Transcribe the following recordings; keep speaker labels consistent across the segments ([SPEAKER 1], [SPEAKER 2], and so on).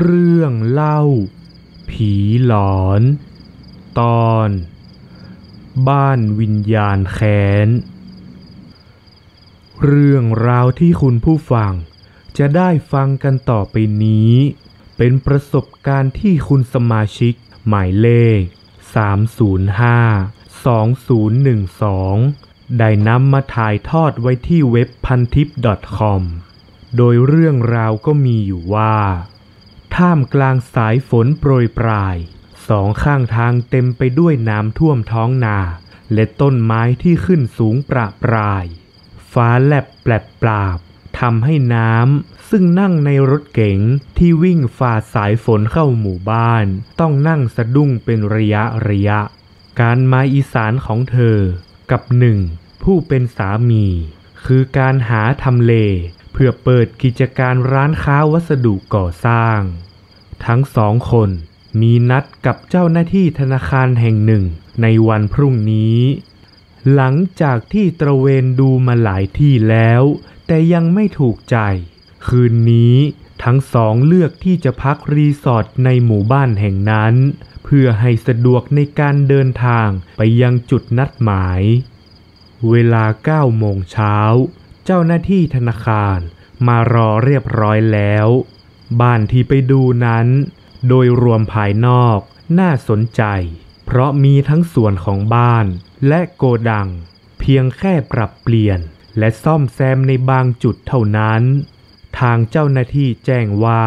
[SPEAKER 1] เรื่องเล่า ผีหลอน ตอน บ้านวิญญาณแค้น เรื่องราวที่คุณผู้ฟัง จะได้ฟังกันต่อไปนี้ เป็นประสบการณ์ที่คุณสมาชิกหมายเลข 305 2012 ได้นำมาถ่ายทอดไว้ที่เว็บพันทิป .com โดยเรื่องราวก็มีอยู่ว่า ท่ามกลางสายฝนโปรยปลาย สองข้างทางเต็มไปด้วยน้ำท่วมท้องนา และต้นไม้ที่ขึ้นสูงประปราย ฟ้าแลบแปลบปราบทำให้น้ำซึ่งนั่งในรถเก๋งที่วิ่งฝ่าสายฝนเข้าหมู่บ้าน ต้องนั่งสะดุ้งเป็นระยะระยะ การมาอีสานของเธอ กับหนึ่งผู้เป็นสามี คือการหาทำเล เพื่อเปิดกิจการร้านค้าวัสดุก่อสร้าง ทั้งสองคนมีนัดกับเจ้าหน้าที่ธนาคารแห่งหนึ่งในวันพรุ่งนี้ หลังจากที่ตระเวนดูมาหลายที่แล้ว แต่ยังไม่ถูกใจ คืนนี้ทั้งสองเลือกที่จะพักรีสอร์ทในหมู่บ้านแห่งนั้น เพื่อให้สะดวกในการเดินทางไปยังจุดนัดหมาย เวลา9โมงเช้า เจ้าหน้าที่ธนาคารมารอเรียบร้อยแล้ว บ้านที่ไปดูนั้น โดยรวมภายนอกน่าสนใจ เพราะมีทั้งส่วนของบ้านและโกดัง เพียงแค่ปรับเปลี่ยนและซ่อมแซมในบางจุดเท่านั้น ทางเจ้าหน้าที่แจ้งว่า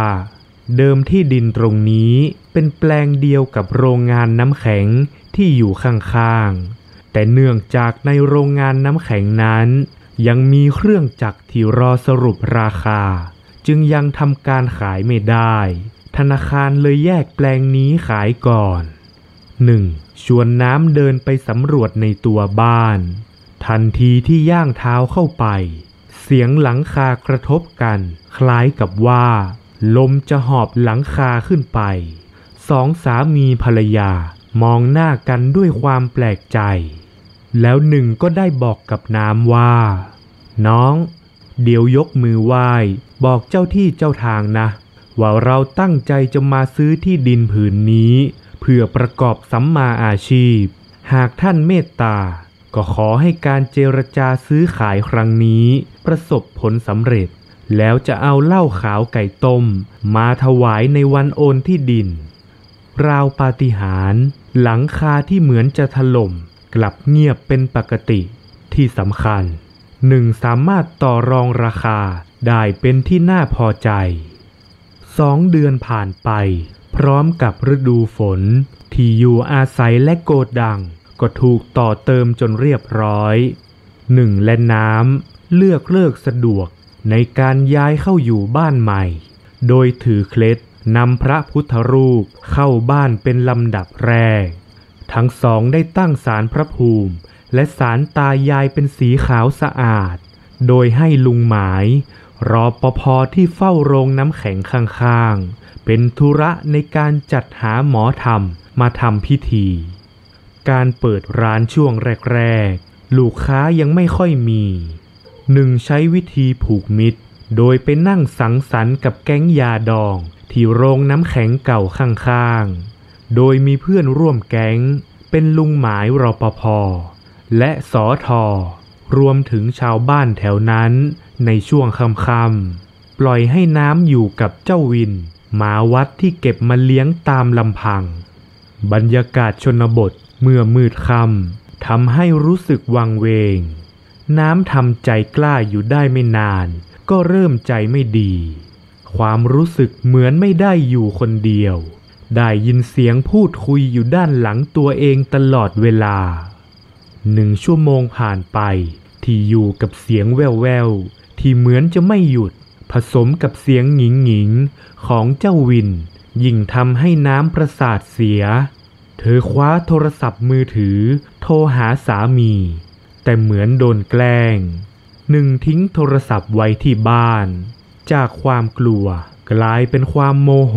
[SPEAKER 1] เดิมที่ดินตรงนี้เป็นแปลงเดียวกับโรงงานน้ำแข็งที่อยู่ข้างๆ แต่เนื่องจากในโรงงานน้ำแข็งนั้น ยังมีเครื่องจักรที่รอสรุปราคา จึงยังทำการขายไม่ได้ ธนาคารเลยแยกแปลงนี้ขายก่อน 1. ชวนน้ำเดินไปสำรวจในตัวบ้าน ทันทีที่ย่างเท้าเข้าไป เสียงหลังคากระทบกัน คล้ายกับว่า ลมจะหอบหลังคาขึ้นไป สองสามีภรรยามองหน้ากันด้วยความแปลกใจ แล้วหนึ่งก็ได้บอกกับน้ำว่า น้อง เดี๋ยวยกมือไหว้ บอกเจ้าที่เจ้าทางนะ ว่าเราตั้งใจจะมาซื้อที่ดินผืนนี้ เพื่อประกอบสัมมาอาชีพ หากท่านเมตตา ก็ขอให้การเจรจาซื้อขายครั้งนี้ ประสบผลสำเร็จ แล้วจะเอาเหล้าขาวไก่ต้ม มาถวายในวันโอนที่ดิน ราวปาฏิหาริย์หลังคาที่เหมือนจะถล่ม กลับเงียบเป็นปกติที่สำคัญหนึ่งสามารถต่อรองราคาได้เป็นที่น่าพอใจสองเดือนผ่านไป พร้อมกับฤดูฝน ที่อยู่อาศัยและโกดดัง ก็ถูกต่อเติมจนเรียบร้อยหนึ่งและน้ำเลือกเลิกสะดวกในการย้ายเข้าอยู่บ้านใหม่ โดยถือเคล็ดนำพระพุทธรูปเข้าบ้านเป็นลำดับแรก ทั้งสองได้ตั้งศาลพระภูมิ และศาลตายายเป็นสีขาวสะอาด โดยให้ลุงหมาย รอปภที่เฝ้าโรงน้ำแข็งข้างๆ เป็นธุระในการจัดหาหมอธรรมมาทำพิธี การเปิดร้านช่วงแรกๆ ลูกค้ายังไม่ค่อยมีหนึ่งใช้วิธีผูกมิตร โดยไปนั่งสังสรรค์กับแก๊งยาดอง ที่โรงน้ำแข็งเก่าข้างๆ โดยมีเพื่อนร่วมแก๊ง เป็นลุงหมายรปภและสอทอรวมถึงชาวบ้านแถวนั้น ในช่วงค่ำๆปล่อยให้น้ำอยู่กับเจ้าวินหมาวัดที่เก็บมาเลี้ยงตามลำพัง บรรยากาศชนบทเมื่อมืดค่ำทำให้รู้สึกวังเวง น้ำทำใจกล้าอยู่ได้ไม่นาน ก็เริ่มใจไม่ดี ความรู้สึกเหมือนไม่ได้อยู่คนเดียว ได้ยินเสียงพูดคุยอยู่ด้านหลังตัวเองตลอดเวลา หนึ่งชั่วโมงผ่านไป ที่อยู่กับเสียงแว่วๆ ที่เหมือนจะไม่หยุด ผสมกับเสียงหงิงหงิงของเจ้าวิน ยิ่งทำให้น้ำประสาทเสีย เธอคว้าโทรศัพท์มือถือ โทรหาสามี แต่เหมือนโดนแกล้ง หนึ่งทิ้งโทรศัพท์ไว้ที่บ้าน จากความกลัวกลายเป็นความโมโห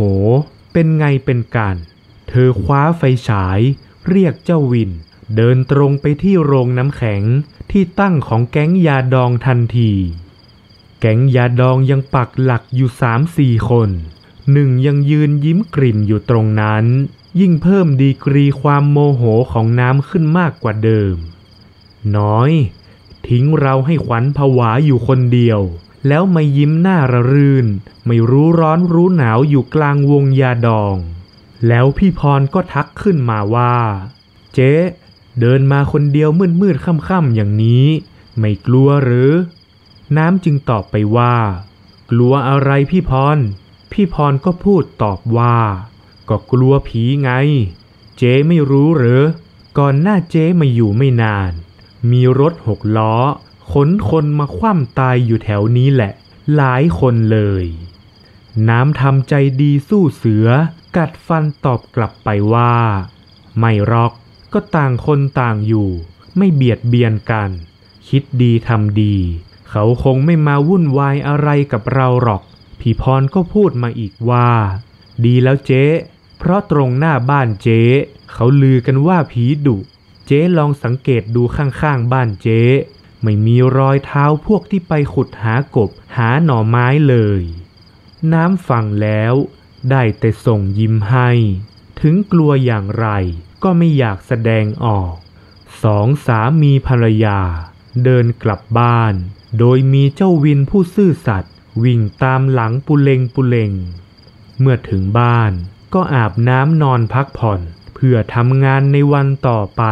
[SPEAKER 1] เป็นไงเป็นกันเธอคว้าไฟฉาย เรียกเจ้าวิน เดินตรงไปที่โรงน้ำแข็งที่ตั้งของแก๊งยาดองทันที แก๊งยาดองยังปักหลักอยู่สามสี่คนหนึ่งยังยืนยิ้มกริ่มอยู่ตรงนั้น ยิ่งเพิ่มดีกรีความโมโหของน้ำขึ้นมากกว่าเดิม น้อย ทิ้งเราให้ขวัญผวาอยู่คนเดียว แล้วมายิ้มหน้าระรื่น ไม่รู้ร้อนรู้หนาวอยู่กลางวงยาดอง แล้วพี่พรก็ทักขึ้นมาว่า เจ๊เดินมาคนเดียวมืดมืดค่ำค่ำอย่างนี้ ไม่กลัวหรือ น้ำจึงตอบไปว่า กลัวอะไรพี่พร พี่พรก็พูดตอบว่า ก็กลัวผีไง เจ๊ไม่รู้หรือ ก่อนหน้าเจ๊มาอยู่ไม่นาน มีรถหกล้อ ขนคนมาคว่ำตายอยู่แถวนี้แหละ หลายคนเลย น้ำทำใจดีสู้เสือ กัดฟันตอบกลับไปว่า ไม่รอกก็ต่างคนต่างอยู่ ไม่เบียดเบียนกัน คิดดีทำดี เขาคงไม่มาวุ่นวายอะไรกับเราหรอกพี่พรก็พูดมาอีกว่า ดีแล้วเจ๊ เพราะตรงหน้าบ้านเจ๊ เขาลือกันว่าผีดุ เจ๊ลองสังเกตดูข้างๆบ้านเจ๊ ไม่มีรอยเท้าพวกที่ไปขุดหากบหาหน่อไม้เลย น้ำฟังแล้ว ได้แต่ส่งยิ้มให้ ถึงกลัวอย่างไรก็ไม่อยากแสดงออก สองสามีภรรยา เดินกลับบ้าน โดยมีเจ้าวินผู้ซื่อสัตย์วิ่งตามหลังปุเลงปุเลง เมื่อถึงบ้านก็อาบน้ำนอนพักผ่อน เพื่อทำงานในวันต่อไป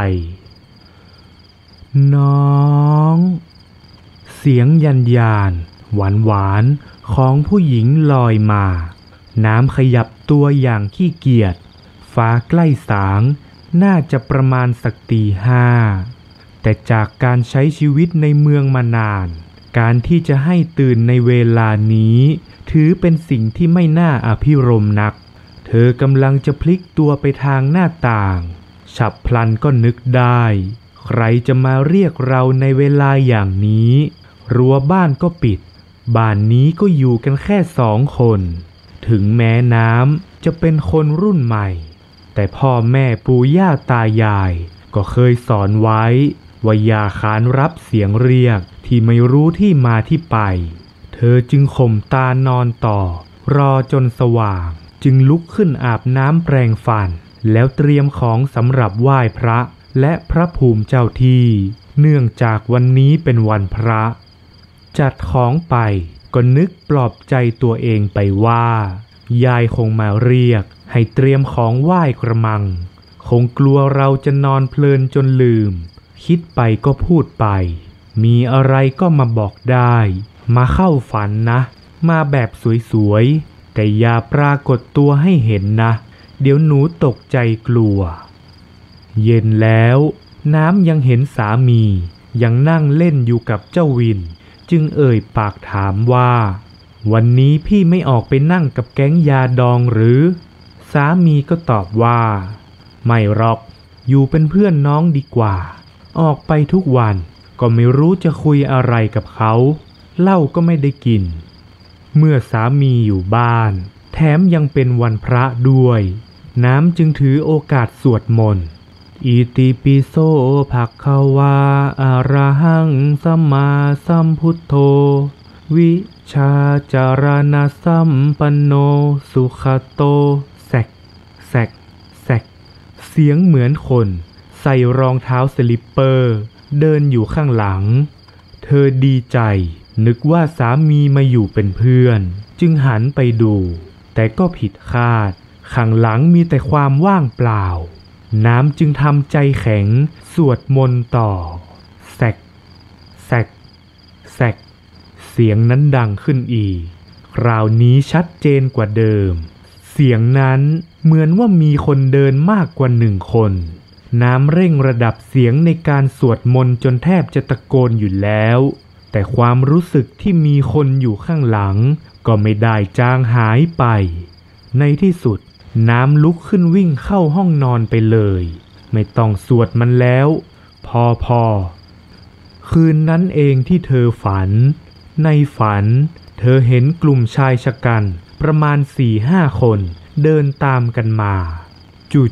[SPEAKER 1] น้อง เสียงยันยานหวานหวานของผู้หญิงลอยมา น้ำขยับตัวอย่างขี้เกียจ ฟ้าใกล้สาง น่าจะประมาณสักตีห้า แต่จากการใช้ชีวิตในเมืองมานาน การที่จะให้ตื่นในเวลานี้ ถือเป็นสิ่งที่ไม่น่าอภิรมนัก เธอกำลังจะพลิกตัวไปทางหน้าต่าง ฉับพลันก็นึกได้ ใครจะมาเรียกเราในเวลาอย่างนี้ รั้วบ้านก็ปิด บ้านนี้ก็อยู่กันแค่สองคน ถึงแม้น้ำจะเป็นคนรุ่นใหม่ แต่พ่อแม่ปู่ย่าตายาย ก็เคยสอนไว้ว่าอย่าขานรับเสียงเรียกที่ไม่รู้ที่มาที่ไป เธอจึงข่มตานอนต่อ รอจนสว่าง จึงลุกขึ้นอาบน้ำแปรงฟัน แล้วเตรียมของสำหรับไหว้พระ และพระภูมิเจ้าที่ เนื่องจากวันนี้เป็นวันพระ จัดของไปก็นึกปลอบใจตัวเองไปว่า ยายคงมาเรียกให้เตรียมของไหว้กระมัง คงกลัวเราจะนอนเพลินจนลืม คิดไปก็พูดไป มีอะไรก็มาบอกได้ มาเข้าฝันนะ มาแบบสวยๆ แต่อย่าปรากฏตัวให้เห็นนะ เดี๋ยวหนูตกใจกลัว เย็นแล้วน้ำยังเห็นสามี ยังนั่งเล่นอยู่กับเจ้าวิน จึงเอ่ยปากถามว่า วันนี้พี่ไม่ออกไปนั่งกับแก๊งยาดองหรือ สามีก็ตอบว่า ไม่หรอก อยู่เป็นเพื่อนน้องดีกว่า ออกไปทุกวันก็ไม่รู้จะคุยอะไรกับเขาเหล้าก็ไม่ได้กิน เมื่อสามีอยู่บ้าน แถมยังเป็นวันพระด้วย น้ำจึงถือโอกาสสวดมนต์ อิติปิโสภะคะวาอะระหังสัมมาสัมพุทโธ วิชาจารณสัมปันโน สุขโตแสกแสกแสกเสียงเหมือนคน ใส่รองเท้าสลิปเปอร์ เดินอยู่ข้างหลัง เธอดีใจ นึกว่าสามีมาอยู่เป็นเพื่อน จึงหันไปดู แต่ก็ผิดคาด ข้างหลังมีแต่ความว่างเปล่า น้ำจึงทำใจแข็ง สวดมนต์ต่อ แสก แสก แสก เสียงนั้นดังขึ้นอีก คราวนี้ชัดเจนกว่าเดิม เสียงนั้นเหมือนว่ามีคนเดินมากกว่าหนึ่งคน น้ำเร่งระดับเสียงในการสวดมนต์จนแทบจะตะโกนอยู่แล้ว แต่ความรู้สึกที่มีคนอยู่ข้างหลัง ก็ไม่ได้จางหายไป ในที่สุด น้ำลุกขึ้นวิ่งเข้าห้องนอนไปเลย ไม่ต้องสวดมันแล้ว พอพอ คืนนั้นเองที่เธอฝัน ในฝัน เธอเห็นกลุ่มชายชะกันประมาณสี่ห้าคนเดินตามกันมา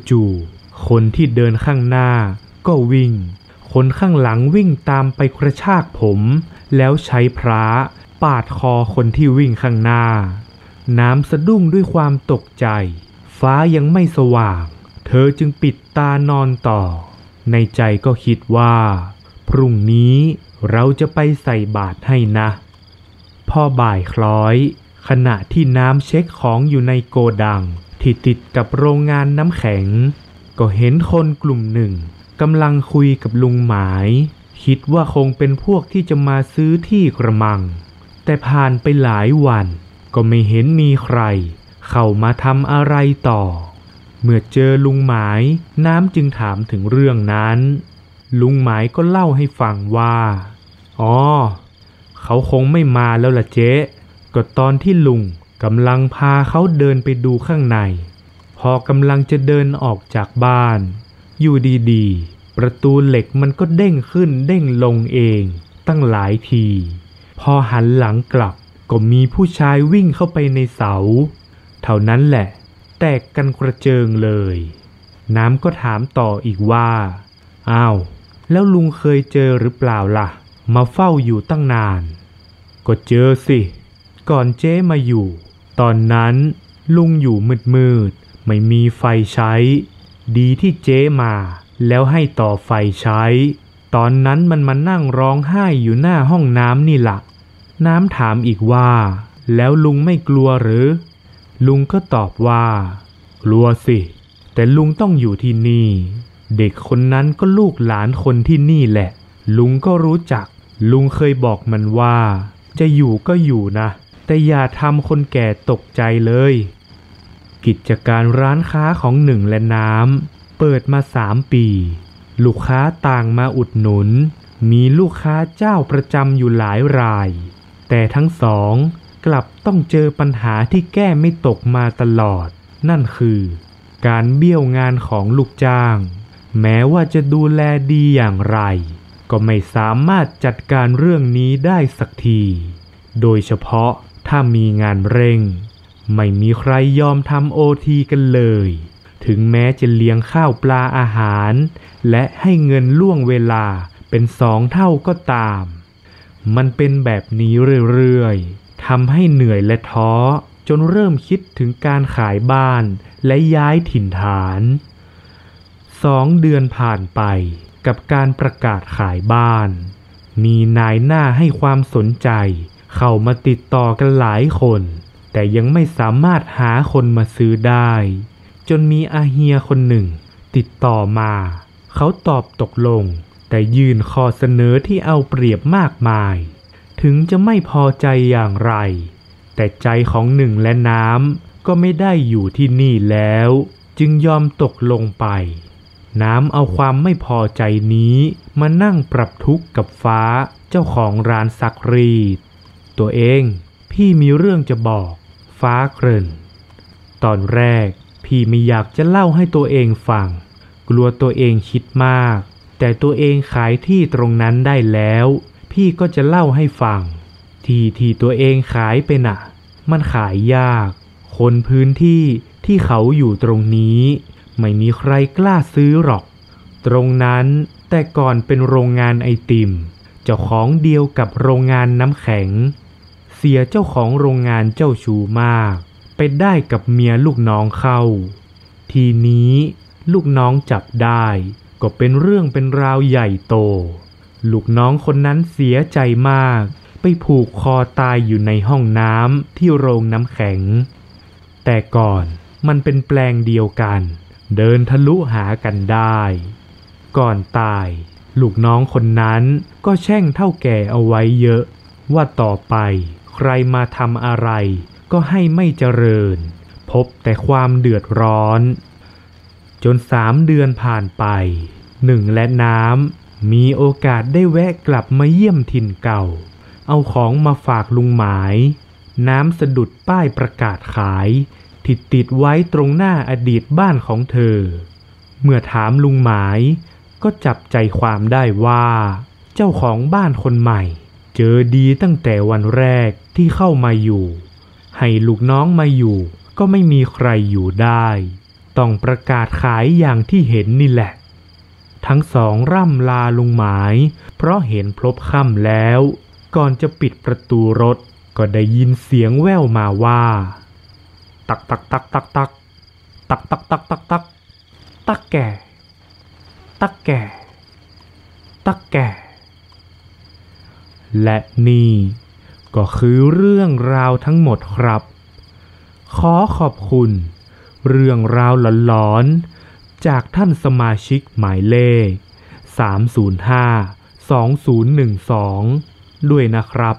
[SPEAKER 1] จู่ๆคนที่เดินข้างหน้าก็วิ่ง คนข้างหลังวิ่งตามไปกระชากผม แล้วใช้พระปาดคอคนที่วิ่งข้างหน้า น้ำสะดุ้งด้วยความตกใจ ฟ้ายังไม่สว่าง เธอจึงปิดตานอนต่อ ในใจก็คิดว่า พรุ่งนี้เราจะไปใส่บาตรให้นะ พ่อบ่ายคล้อย ขณะที่น้ำเช็คของอยู่ในโกดัง ที่ติดกับโรงงานน้ำแข็ง ก็เห็นคนกลุ่มหนึ่งกำลังคุยกับลุงหมาย คิดว่าคงเป็นพวกที่จะมาซื้อที่กระมัง แต่ผ่านไปหลายวันก็ไม่เห็นมีใคร เข้ามาทำอะไรต่อ เมื่อเจอลุงหมายน้ำจึงถามถึงเรื่องนั้น ลุงหมายก็เล่าให้ฟังว่า อ๋อ เขาคงไม่มาแล้วล่ะเจ๊ ก็ตอนที่ลุงกำลังพาเขาเดินไปดูข้างใน พอกำลังจะเดินออกจากบ้าน อยู่ดีๆ ประตูเหล็กมันก็เด้งขึ้นเด้งลงเอง ตั้งหลายที พอหันหลังกลับก็มีผู้ชายวิ่งเข้าไปในเสา เท่านั้นแหละ แตกกันกระเจิงเลย น้ำก็ถามต่ออีกว่า อ้าว แล้วลุงเคยเจอหรือเปล่าล่ะ มาเฝ้าอยู่ตั้งนาน ก็เจอสิ ก่อนเจ๊มาอยู่ ตอนนั้นลุงอยู่มืดๆไม่มีไฟใช้ ดีที่เจ๊มา แล้วให้ต่อไฟใช้ ตอนนั้นมันมานั่งร้องไห้อยู่หน้าห้องน้ำนี่ละ่ะ น้ำถามอีกว่า แล้วลุงไม่กลัวหรือ ลุงก็ตอบว่า กลัวสิ แต่ลุงต้องอยู่ที่นี่ เด็กคนนั้นก็ลูกหลานคนที่นี่แหละ ลุงก็รู้จัก ลุงเคยบอกมันว่า จะอยู่ก็อยู่นะ แต่อย่าทำคนแก่ตกใจเลย กิจการร้านค้าของหนึ่งและน้ำเปิดมาสามปี ลูกค้าต่างมาอุดหนุน มีลูกค้าเจ้าประจำอยู่หลายราย แต่ทั้งสอง กลับต้องเจอปัญหาที่แก้ไม่ตกมาตลอด นั่นคือ การเบี้ยวงานของลูกจ้าง แม้ว่าจะดูแลดีอย่างไร ก็ไม่สามารถจัดการเรื่องนี้ได้สักที โดยเฉพาะถ้ามีงานเร่ง ไม่มีใครยอมทำโอทีกันเลย ถึงแม้จะเลี้ยงข้าวปลาอาหาร และให้เงินล่วงเวลาเป็นสองเท่าก็ตาม มันเป็นแบบนี้เรื่อยๆ ทำให้เหนื่อยและท้อ จนเริ่มคิดถึงการขายบ้านและย้ายถิ่นฐานสองเดือนผ่านไปกับการประกาศขายบ้าน มีนายหน้าให้ความสนใจ เข้ามาติดต่อกันหลายคน แต่ยังไม่สามารถหาคนมาซื้อได้ จนมีอาเฮียคนหนึ่ง ติดต่อมา เขาตอบตกลง แต่ยื่นข้อเสนอที่เอาเปรียบมากมาย ถึงจะไม่พอใจอย่างไร แต่ใจของหนึ่งและน้ำก็ไม่ได้อยู่ที่นี่แล้ว จึงยอมตกลงไป น้ำเอาความไม่พอใจนี้มานั่งปรับทุกข์กับฟ้าเจ้าของร้านซักรีด ตัวเองพี่มีเรื่องจะบอก ฟ้าเกริ่น ตอนแรกพี่ไม่อยากจะเล่าให้ตัวเองฟัง กลัวตัวเองคิดมาก แต่ตัวเองขายที่ตรงนั้นได้แล้ว พี่ก็จะเล่าให้ฟัง ที่ที่ตัวเองขายไปน่ะ มันขายยาก คนพื้นที่ที่เขาอยู่ตรงนี้ ไม่มีใครกล้าซื้อหรอก ตรงนั้นแต่ก่อนเป็นโรงงานไอติม เจ้าของเดียวกับโรงงานน้ำแข็ง เสียเจ้าของโรงงานเจ้าชูมาก ไปได้กับเมียลูกน้องเข้า ทีนี้ลูกน้องจับได้ ก็เป็นเรื่องเป็นราวใหญ่โต ลูกน้องคนนั้นเสียใจมาก ไปผูกคอตายอยู่ในห้องน้ำที่โรงน้ำแข็ง แต่ก่อนมันเป็นแปลงเดียวกัน เดินทะลุหากันได้ ก่อนตาย ลูกน้องคนนั้นก็แช่งเท่าแก่เอาไว้เยอะ ว่าต่อไปใครมาทำอะไร ก็ให้ไม่เจริญ พบแต่ความเดือดร้อน จนสามเดือนผ่านไปหนึ่งและน้ำ มีโอกาสได้แวะกลับมาเยี่ยมถิ่นเก่า เอาของมาฝากลุงหมาย น้ำสะดุดป้ายประกาศขายที่ติดไว้ตรงหน้าอดีตบ้านของเธอ เมื่อถามลุงหมายก็จับใจความได้ว่า เจ้าของบ้านคนใหม่ เจอดีตั้งแต่วันแรกที่เข้ามาอยู่ ให้ลูกน้องมาอยู่ ก็ไม่มีใครอยู่ได้ ต้องประกาศขายอย่างที่เห็นนี่แหละ ทั้งสองร่ำลาลุงหมาย เพราะเห็นพลบค่ำแล้ว ก่อนจะปิดประตูรถก็ได้ยินเสียงแว่วมาว่า ตักตักตักตักตักตักตักตักตักตักตักแก่ ตักแก่ ตักแก่ และนี่ก็คือเรื่องราวทั้งหมดครับ ขอขอบคุณ เรื่องราวหลอนๆ จากท่านสมาชิกหมายเลข 305 2012 ด้วยนะครับ